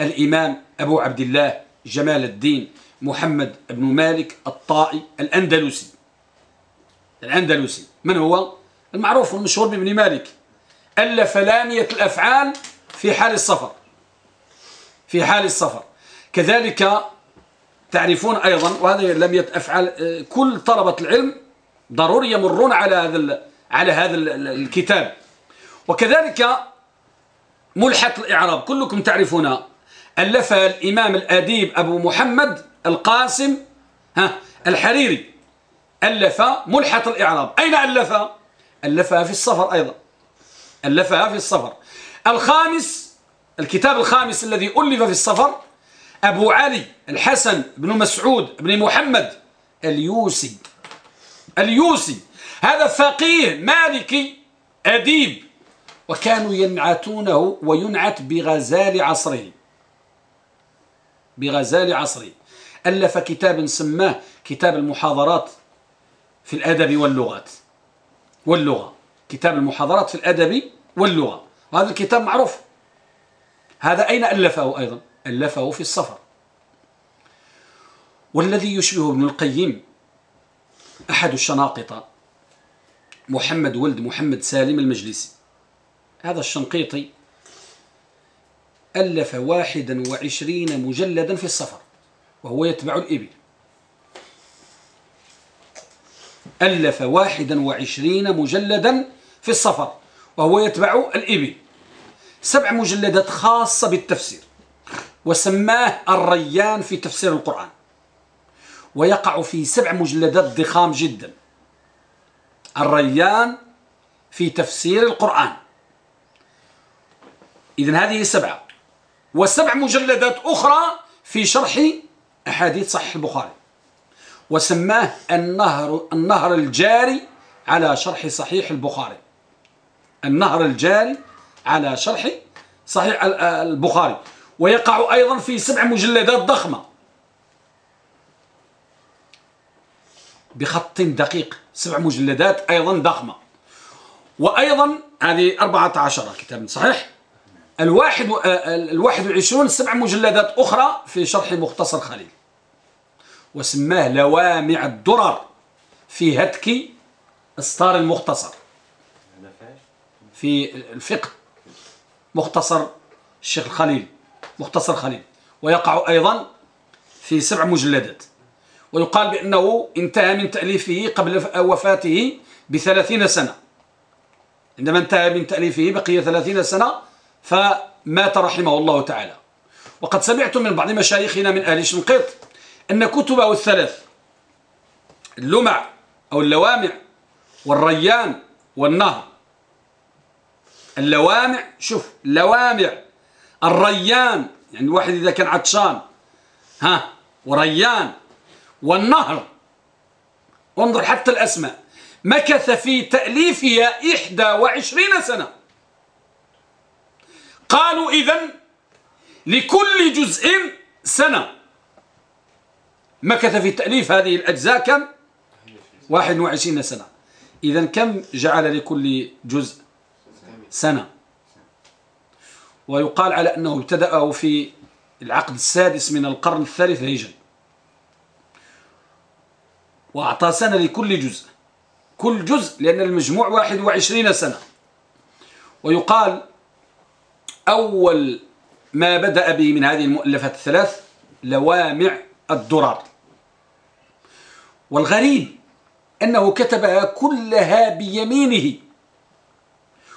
الإمام أبو عبد الله جمال الدين محمد بن مالك الطائي الأندلسي. الأندلسي. من هو؟ المعروف المشهور بابن مالك. ألف لانية الأفعال في حال السفر. في حال السفر. كذلك تعرفون أيضا وهذا لم يتأفعل آه، كل طلبة العلم ضروري يمرون على هذا على هذا الكتاب. وكذلك ملحة الإعراب كلكم تعرفونها ألفها الإمام الأديب أبو محمد القاسم ها الحريري. ألف ملحة الإعراب. أين ألفها؟ ألفها في السفر أيضا. ألفها في السفر الخامس الكتاب الخامس الذي ألف في السفر أبو علي الحسن بن مسعود بن محمد اليوسي. اليوسي. هذا فقيه مالكي أديب. وكانوا ينعتونه وينعت بغزال عصره. بغزال عصره. ألف كتابا سماه كتاب المحاضرات في الأدب واللغات. واللغة. كتاب المحاضرات في الأدب واللغة. وهذا الكتاب معروف. هذا أين ألفه أيضا؟ ألفه في السفر والذي يشبه ابن القيم أحد الشناقطة محمد ولد محمد سالم المجلسي. هذا الشنقيطي ألف واحدا وعشرين مجلدا في السفر وهو يتبع الإبل. ألف واحدا وعشرين مجلدا في السفر وهو يتبع الإبل. سبع مجلدات خاصة بالتفسير وسماه الريان في تفسير القرآن. ويقع في سبع مجلدات ضخام جدا. الريان في تفسير القرآن. إذن هذه سبعة وسبع مجلدات أخرى في شرح أحاديث صحيح البخاري. وسماه النهر, النهر الجاري على شرح صحيح البخاري. النهر الجاري على شرح صحيح البخاري. ويقع أيضا في سبع مجلدات ضخمة. بخط دقيق. سبع مجلدات أيضا ضخمة. وأيضا هذه أربعة عشر كتاب صحيح. الواحد, الواحد والعشرون سبع مجلدات أخرى في شرح مختصر خليل. وسماه لوامع الدرر في هتك اسطار المختصر. في الفقه مختصر الشيخ الخليل مختصر خليل. ويقع أيضا في سبع مجلدات. ويقال بأنه انتهى من تأليفه قبل وفاته بثلاثين سنة. عندما انتهى من تأليفه بقي ثلاثين سنة فمات رحمه الله تعالى. وقد سمعت من بعض مشايخنا من أهل شنقيط أن كتبه الثلاث اللمع أو اللوامع والريان والنهر. اللوامع شوف لوامع الريان يعني الواحد إذا كان عطشان ها وريان والنهر. انظر حتى الأسماء. مكث في تأليفها إحدى وعشرين سنة. قالوا إذن لكل جزء سنة. مكث في تأليف هذه الأجزاء كم؟ 21 سنة. إذا كم جعل لكل جزء سنة؟ ويقال على أنه ابتدأه في العقد السادس من القرن الثالث هجري وأعطى سنة لكل جزء. كل جزء لأن المجموع 21 سنة. ويقال أول ما بدأ به من هذه المؤلفات الثلاث لوامع الدرار والغريب أنه كتبها كلها بيمينه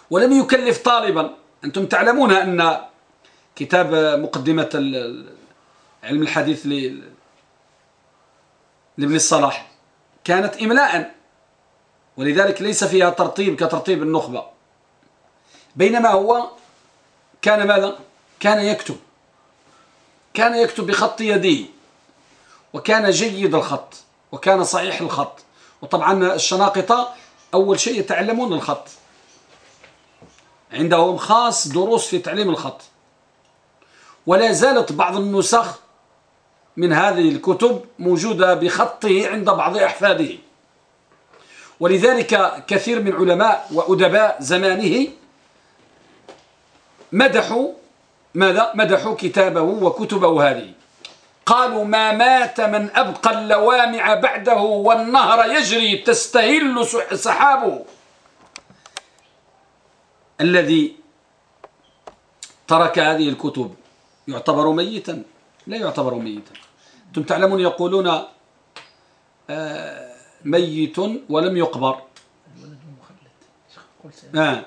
ولم يكلف طالبا. أنتم تعلمون أن كتاب مقدمة علم الحديث لابن الصلاح كانت إملاء ولذلك ليس فيها ترتيب كترتيب النخبة بينما هو كان ماذا؟ كان يكتب. كان يكتب بخط يديه. وكان جيد الخط. وكان صحيح الخط. وطبعا الشناقطة أول شيء يتعلمون الخط. عندهم خاص دروس في تعليم الخط. ولا زالت بعض النسخ من هذه الكتب موجودة بخطه عند بعض أحفاده. ولذلك كثير من علماء وأدباء زمانه مدحوا ماذا؟ مدحوا كتابه وكتبه هذه. قالوا ما مات من أبقى اللوامع بعده والنهر يجري تستهل سحابه. الذي ترك هذه الكتب يعتبر ميتا؟ لا يعتبر ميتا. أنتم تعلمون يقولون آه ميت ولم يقبر. آه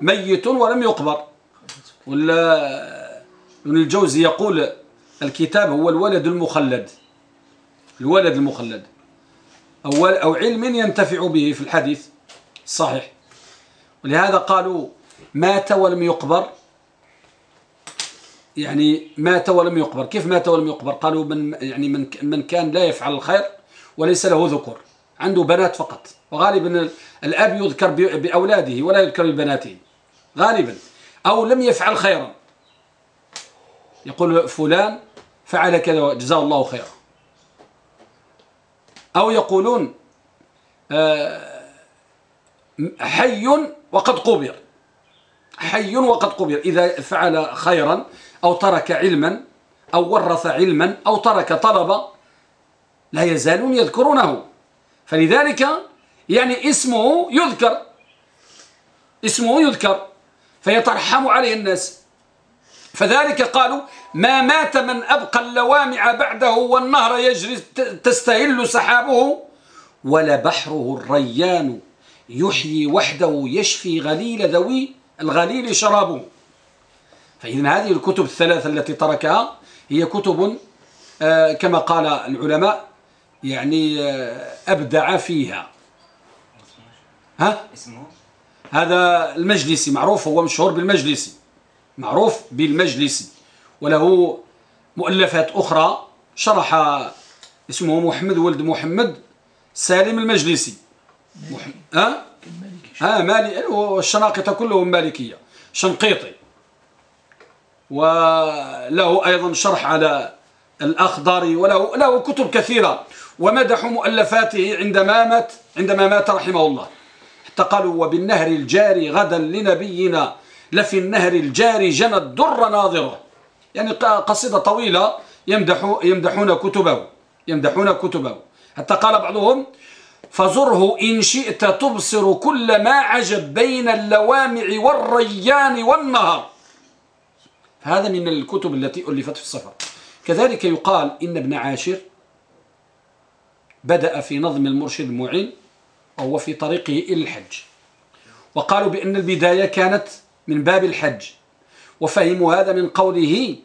ميت ولم يقبر. ولا ابن الجوزي يقول الكتاب هو الولد المخلد. الولد المخلد. أو, أو علم ينتفع به في الحديث. الصحيح ولهذا قالوا مات ولم يقبر. يعني مات ولم يقبر. كيف مات ولم يقبر؟ قالوا من يعني من من كان لا يفعل الخير وليس له ذكر عنده بنات فقط. وغالبا الأب يذكر بأولاده ولا يذكر ببناته. غالبا. أو لم يفعل خيرا. يقول فلان فعل كذا جزاه الله خيرا. أو يقولون آه، حي وقد قبر. حي وقد قبر. إذا فعل خيرا أو ترك علما أو ورث علما أو ترك طلبا لا يزالون يذكرونه. فلذلك يعني اسمه يذكر. اسمه يذكر. فيترحم عليه الناس. فذلك قالوا ما مات من أبقى اللوامع بعده والنهر يجري تستهل سحابه ولا بحره الريان يحيي وحده يشفي غليل ذوي الغليل شرابه. فإذا هذه الكتب الثلاثة التي تركها هي كتب آه، كما قال العلماء يعني آه، أبدع فيها. ها؟ اسمه؟ هذا المجلسي معروف هو مشهور بالمجلسي. معروف بالمجلسي. وله مؤلفات أخرى شرح اسمه محمد ولد محمد سالم المجلسي. محمد ها؟ ها مالي والشناقطة كلهم مالكية. شنقيطي. وله أيضا شرح على الأخضر وله له كتب كثيرة. ومدحوا مؤلفاته عندما مات عندما مات رحمه الله. حتى قالوا وبالنهر الجاري غدا لنبينا لفي النهر الجاري جنى الدر ناظره يعني قصيدة طويلة يمدح يمدحون كتبه يمدحون كتبه. حتى قال بعضهم فزره إن شئت تبصر كل ما عجب بين اللوامع والريان والنهر. هذا من الكتب التي ألفت في السفر كذلك يقال إن ابن عاشر بدأ في نظم المرشد المعين وهو في طريقه إلى الحج. وقالوا بأن البداية كانت من باب الحج. وفهموا هذا من قوله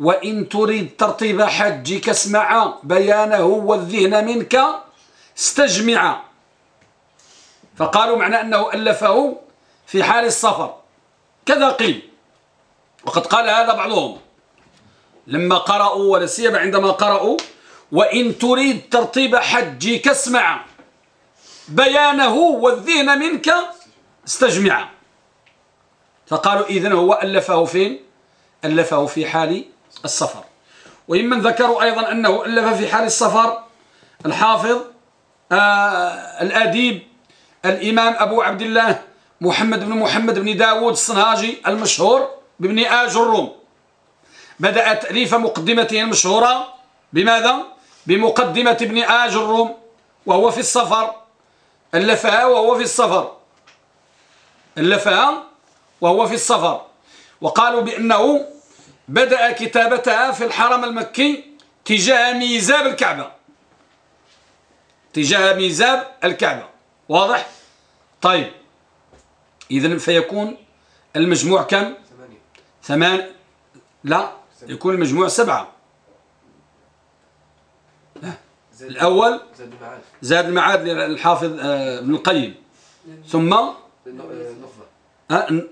وإن تريد ترتيب حجك اسمع بيانه والذهن منك استجمع. فقالوا معنى أنه ألفه في حال السفر. كذا قيل. وقد قال هذا بعضهم لما قرأوا ولا سيما عندما قرأوا وإن تريد ترتيب حجك اسمع. بيانه والذهن منك استجمع. فقالوا إذن هو ألفه فين ألفه في حال السفر. وممن ذكروا أيضا أنه ألف في حال السفر الحافظ آه الأديب الإمام أبو عبد الله محمد بن محمد بن داود الصنهاجي المشهور بابن آج الروم. بدأ تأليف مقدمته المشهورة بماذا؟ بمقدمة ابن آج الروم وهو في السفر. ألفها وهو في السفر ألفها وهو في السفر وقالوا بأنه بدأ كتابتها في الحرم المكي تجاه ميزاب الكعبة. تجاه ميزاب الكعبة. واضح؟ طيب. إذن فيكون المجموع كم؟ ثمان لا يكون المجموع سبعة. الأول زاد المعاد. للحافظ آه، ابن القيم. ثم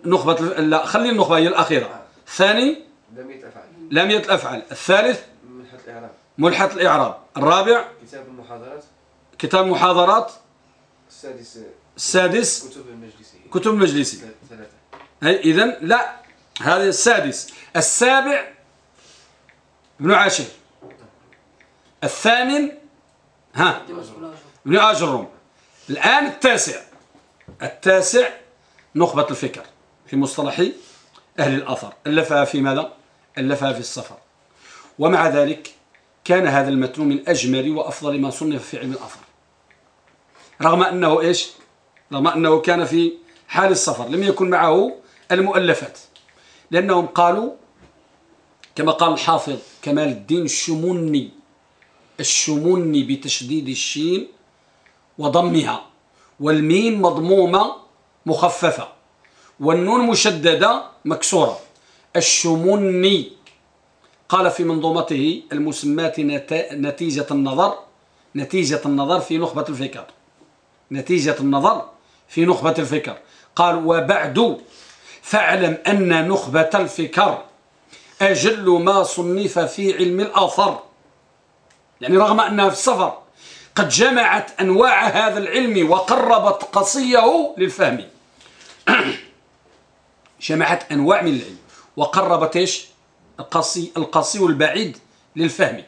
نخبة. لا خلي النخبة هي الأخيرة. الثاني لمية الأفعال لمية الأفعال الثالث ملحة الإعراب. ملحة الإعراب. الرابع كتاب المحاضرات. كتاب محاضرات السادس السادس كتب المجلسي. كتب المجلسي. ثلاثة. إذن لا هذا السادس. السابع ابن عاشر. الثامن ها. ابن أجرم الآن التاسع. التاسع نخبة الفكر في مصطلح أهل الأثر. ألفها في ماذا؟ ألفها في السفر ومع ذلك كان هذا المتن من أجمل وأفضل ما صنف في علم الأثر. رغم أنه إيش؟ رغم أنه كان في حال السفر لم يكن معه المؤلفات. لأنهم قالوا كما قال الحافظ كمال الدين الشمني الشمني بتشديد الشين وضمها والميم مضمومة مخففة والنون مشددة مكسورة. الشمني قال في منظومته المسمات نتيجة النظر نتيجة النظر في نخبة الفكر. نتيجة النظر في نخبة الفكر. قال وبعد فاعلم أن نخبة الفكر أجل ما صنف في علم الآثار. يعني رغم أنها في السفر قد جمعت أنواع هذا العلم وقربت قصيه للفهم. جمعت أنواع من العلم وقربت إيش؟ القصي, القصي والبعيد للفهم.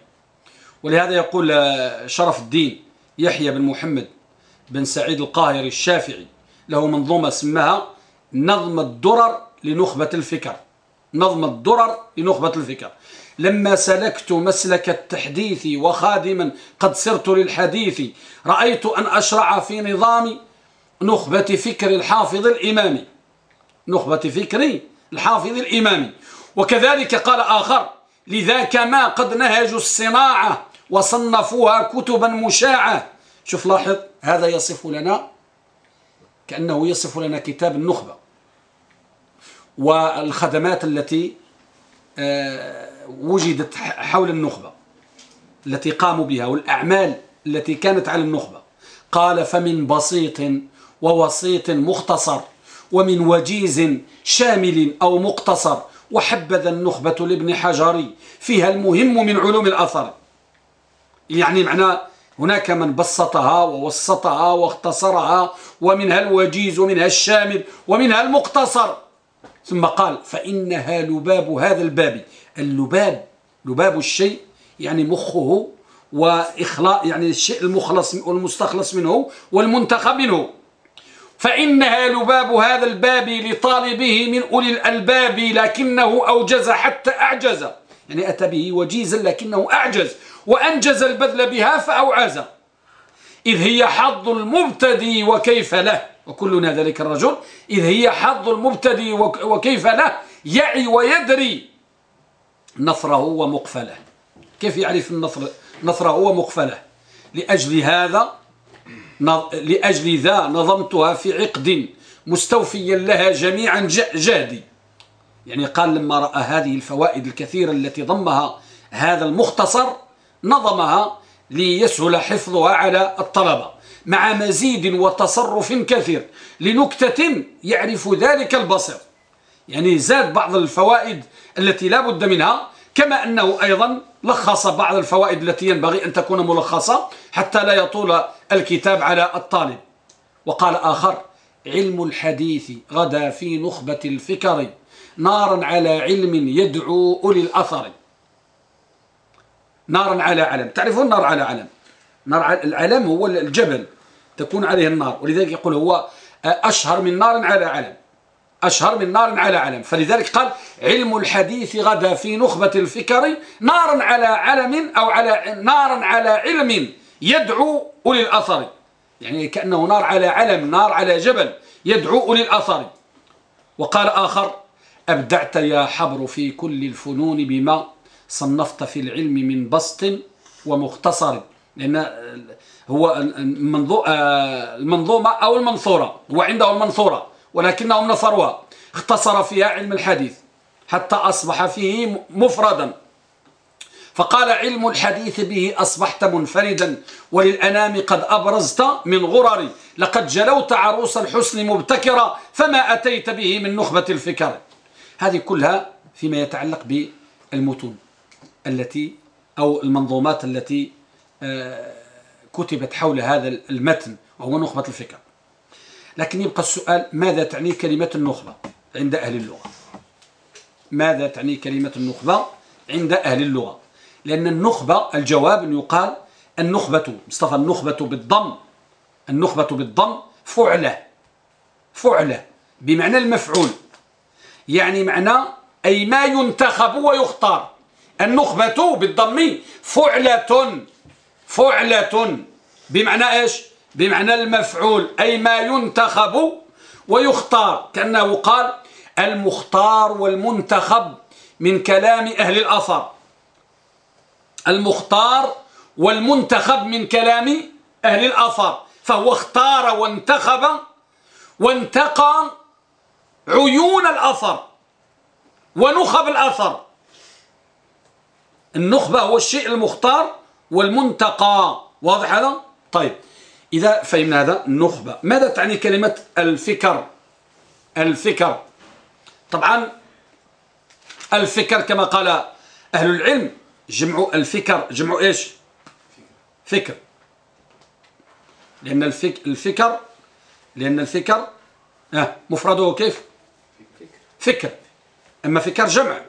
ولهذا يقول آه، شرف الدين يحيى بن محمد بن سعيد القاهري الشافعي له منظومة سماها نظم الدرر لنخبة الفكر. نظم الدرر لنخبة الفكر. لما سلكت مسلك التحديث وخادما قد سرت للحديث رأيت أن أشرع في نظام نخبة فكر الحافظ الإمامي. نخبة فكر الحافظ الإمامي. وكذلك قال آخر لذاك ما قد نهجوا الصناعة وصنفوها كتبا مشاعة. شوف لاحظ هذا يصف لنا كأنه يصف لنا كتاب النخبة والخدمات التي آه، وجدت حول النخبة التي قاموا بها والأعمال التي كانت على النخبة. قال فمن بسيط ووسيط مختصر ومن وجيز شامل أو مقتصر وحبذا النخبة لابن حجري فيها المهم من علوم الأثر. يعني معنى هناك من بسطها ووسطها واختصرها ومنها الوجيز ومنها الشامل ومنها المقتصر. ثم قال فإنها لباب هذا الباب اللباب لباب الشيء يعني مخه وإخلاء يعني الشيء المخلص والمستخلص منه والمنتخب منه. فإنها لباب هذا الباب لطالبه من أولي الألباب لكنه أوجز حتى أعجز. يعني أتى به وجيزا لكنه أعجز وأنجز البذل بها فأوعز. إذ هي حظ المبتدي وكيف له؟ وكلنا ذلك الرجل. إذ هي حظ المبتدي وكيف له؟ يعي ويدري. نصره ومقفله. كيف يعرف النصر نصره ومقفله. لأجل هذا لأجل ذا نظمتها في عقد مستوفيا لها جميعا جهدي. يعني قال لما رأى هذه الفوائد الكثيرة التي ضمها هذا المختصر نظمها ليسهل حفظها على الطلبة. مع مزيد وتصرف كثير. لنكتة يعرف ذلك البصر. يعني زاد بعض الفوائد التي لا بد منها كما أنه أيضا لخص بعض الفوائد التي ينبغي أن تكون ملخصة حتى لا يطول الكتاب على الطالب. وقال آخر علم الحديث غدا في نخبة الفكر نارا على علم يدعو أولي الأثر. نارا على علم. تعرفون النار على علم؟ نار العلم هو الجبل تكون عليه النار. ولذلك يقول هو أشهر من نار على علم. أشهر من نار على علم. فلذلك قال علم الحديث غدا في نخبة الفكر نارا على علم أو على نارا على علم يدعو أولي الأثر. يعني كأنه نار على علم نار على جبل يدعو أولي الأثر. وقال آخر أبدعت يا حبر في كل الفنون بما صنفت في العلم من بسط ومختصر. لأن هو المنظومة أو المنصورة هو عنده المنصورة. ولكنهم نصروها اختصر فيها علم الحديث حتى أصبح فيه مفردا. فقال علم الحديث به أصبحت منفردا وللأنام قد أبرزت من غرر لقد جلوت عروس الحسن مبتكرا فما أتيت به من نخبة الفكر. هذه كلها فيما يتعلق بالمتون التي أو المنظومات التي آه، كتبت حول هذا المتن وهو نخبة الفكر. لكن يبقى السؤال ماذا تعني كلمة النخبة عند أهل اللغة؟ ماذا تعني كلمة النخبة عند أهل اللغة؟ لأن النخبة الجواب أن يقال النخبة مصطفى النخبة بالضم النخبة بالضم فعلة فعلة بمعنى المفعول. يعني معنى أي ما ينتخب ويختار. النخبة بالضم فعلة فعلة بمعنى إيش؟ بمعنى المفعول أي ما ينتخب ويختار. كأنه قال المختار والمنتخب من كلام أهل الأثر. المختار والمنتخب من كلام أهل الأثر. فهو اختار وانتخب وانتقى عيون الأثر ونخب الأثر. النخبة هو الشيء المختار والمنتقى. واضح هذا؟ طيب. إذا فهمنا هذا النخبة ماذا تعني كلمة الفكر؟ الفكر. طبعا الفكر كما قال أهل العلم جمع الفكر. جمع إيش؟ فكر. لأن الفك الفكر لأن الفكر آه مفرده كيف؟ فكر. أما فكر جمع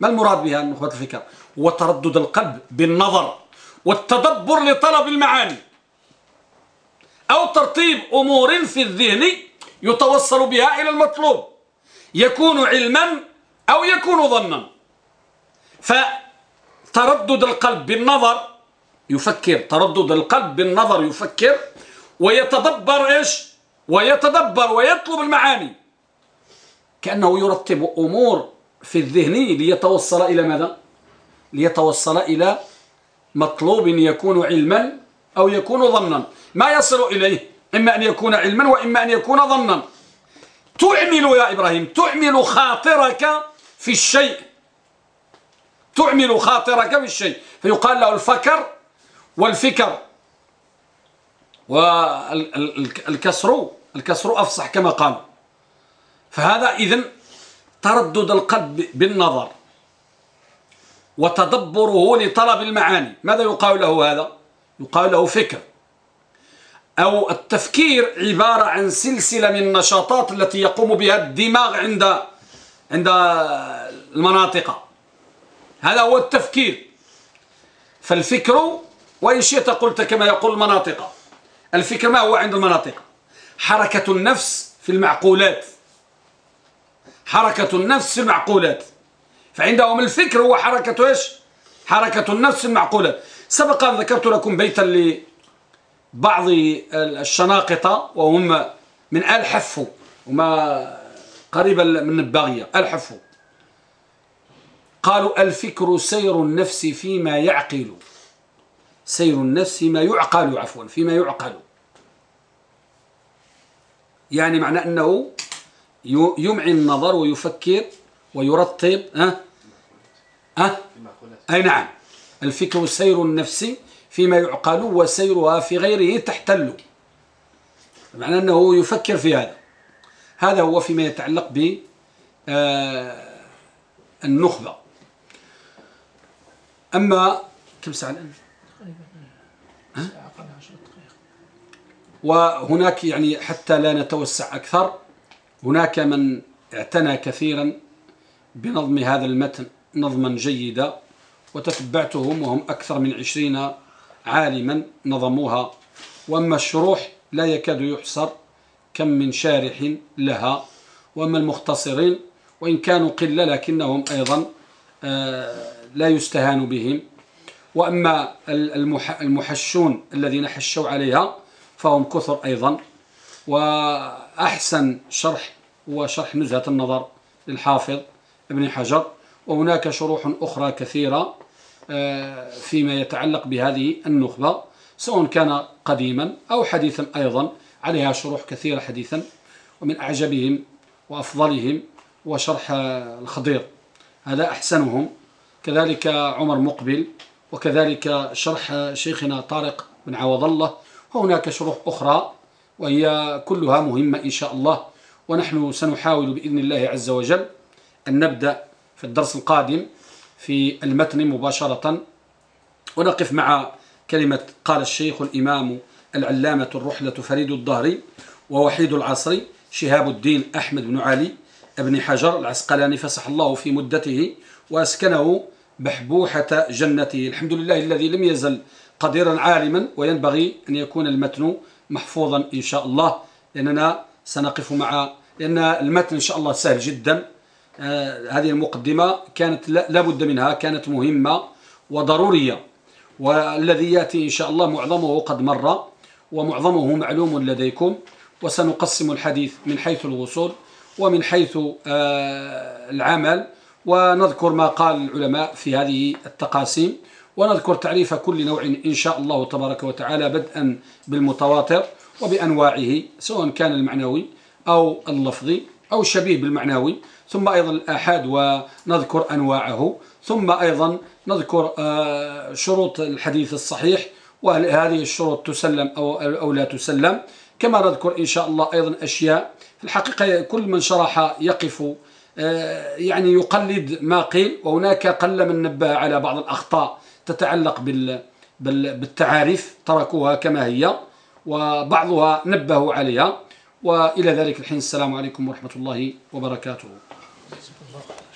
ما المراد بها نخبة الفكر؟ هو تردد القلب بالنظر والتدبر لطلب المعاني. أو ترتيب أمور في الذهن يتوصل بها إلى المطلوب يكون علما أو يكون ظنا. فتردد القلب بالنظر يفكر. تردد القلب بالنظر يفكر. ويتدبر إيش؟ ويتدبر ويطلب المعاني. كأنه يرتب أمور في الذهن ليتوصل إلى ماذا؟ ليتوصل إلى مطلوب يكون علما أو يكون ظنا. ما يصل إليه إما أن يكون علما وإما أن يكون ظنا. تعمل يا إبراهيم تعمل خاطرك في الشيء. تعمل خاطرك في الشيء. فيقال له الفكر والفكر. والكسر الكسر أفصح كما قال فهذا إذن تردد القلب بالنظر. وتدبره لطلب المعاني. ماذا يقال له هذا؟ يقال له فكر. أو التفكير عبارة عن سلسلة من النشاطات التي يقوم بها الدماغ عند عند المناطق. هذا هو التفكير. فالفكر وإن شئت قلت كما يقول المناطق. الفكر ما هو عند المناطق؟ حركة النفس في المعقولات. حركة النفس في المعقولات. فعندهم الفكر هو حركة إيش؟ حركة النفس في المعقولات. سبق أن ذكرت لكم بيتا لبعض الشناقطة وهم من آل حفو وما قريبا من الباغية آل حفو قالوا الفكر سير النفس فيما يعقل. سير النفس فيما يعقل عفوا فيما يعقل. يعني معنى أنه يمعن النظر ويفكر ويرتب ها؟ ها؟ أي نعم. الفكر سير النفس فيما يعقل وسيرها في غيره تحتل. معنى أنه يفكر في هذا. هذا هو فيما يتعلق ب آه، النخبة. أما كم ساعة الآن؟ وهناك يعني حتى لا نتوسع أكثر هناك من اعتنى كثيرا بنظم هذا المتن نظما جيدا وتتبعتهم وهم أكثر من عشرين عالما نظموها. وأما الشروح لا يكاد يحصر كم من شارح لها. وأما المختصرين وإن كانوا قلة لكنهم أيضا آه، لا يستهان بهم. وأما المحشون الذين حشوا عليها فهم كثر أيضا. وأحسن شرح هو شرح نزهة النظر للحافظ ابن حجر. وهناك شروح أخرى كثيرة فيما يتعلق بهذه النخبة سواء كان قديما أو حديثا أيضا عليها شروح كثيرة حديثا ومن أعجبهم وأفضلهم وشرح الخضير. هذا أحسنهم. كذلك عمر مقبل وكذلك شرح شيخنا طارق بن عوض الله. وهناك شروح أخرى وهي كلها مهمة إن شاء الله ونحن سنحاول بإذن الله عز وجل أن نبدأ في الدرس القادم في المتن مباشرة. ونقف مع كلمة قال الشيخ الإمام العلامة الرحلة فريد الظهري ووحيد العصر شهاب الدين أحمد بن علي بن حجر العسقلاني فسح الله في مدته وأسكنه بحبوحة جنته. الحمد لله الذي لم يزل قديرا عالما وينبغي أن يكون المتن محفوظا إن شاء الله. لأننا سنقف مع لأن المتن إن شاء الله سهل جدا. هذه المقدمة كانت لابد منها كانت مهمة وضرورية والذي يأتي إن شاء الله معظمه قد مر ومعظمه معلوم لديكم وسنقسم الحديث من حيث الوصول ومن حيث آه العمل ونذكر ما قال العلماء في هذه التقاسيم ونذكر تعريف كل نوع إن شاء الله تبارك وتعالى بدءا بالمتواتر وبأنواعه سواء كان المعنوي أو اللفظي أو شبيه بالمعنوي. ثم أيضا الآحاد ونذكر أنواعه. ثم أيضا نذكر آه، شروط الحديث الصحيح وهل هذه الشروط تسلم أو, أو لا تسلم. كما نذكر إن شاء الله أيضا أشياء في الحقيقة كل من شرح يقف آه، يعني يقلد ما قيل وهناك قل من نبه على بعض الأخطاء تتعلق بالتعاريف تركوها كما هي وبعضها نبهوا عليها. وإلى ذلك الحين السلام عليكم ورحمة الله وبركاته.